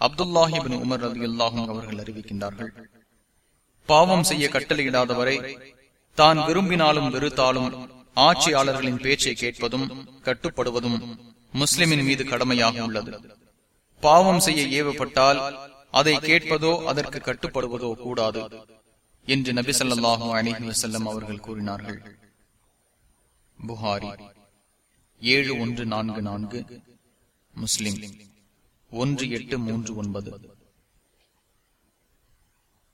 அப்துல்லாஹிபின் Umar Ravi அல்லாஹும் அவர்கள் அறிவிக்கின்றார்கள் பாவம் செய்ய கட்டளையிடாதவரை தான் விரும்பினாலும் வெறுத்தாலும் ஆட்சியாளர்களின் பேச்சை கேட்பதும் கட்டுப்படுவதும் முஸ்லிமின் மீது கடமையாக உள்ளது. பாவம் செய்ய ஏவப்பட்டால் அதை கேட்பதோ அதற்கு கட்டுப்படுவதோ கூடாது என்று நபி சொல்லாஹு அலிஹி வசல்லம் அவர்கள் கூறினார்கள். புகாரி ஏழு ஒன்று நான்கு நான்கு. முஸ்லிம். ஒன்று எட்டு மூன்று ஒன்பது.